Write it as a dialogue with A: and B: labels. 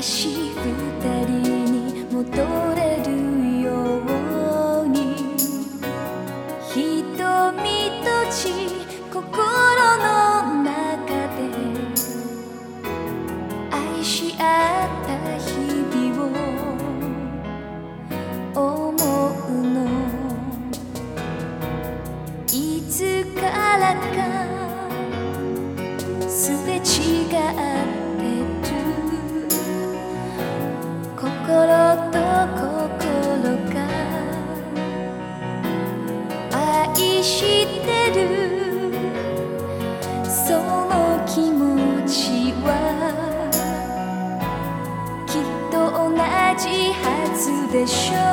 A: 昔二人に戻れるように。瞳閉じ心の中で。愛し合った日々を。思うの。いつからか。すれ違った буде що.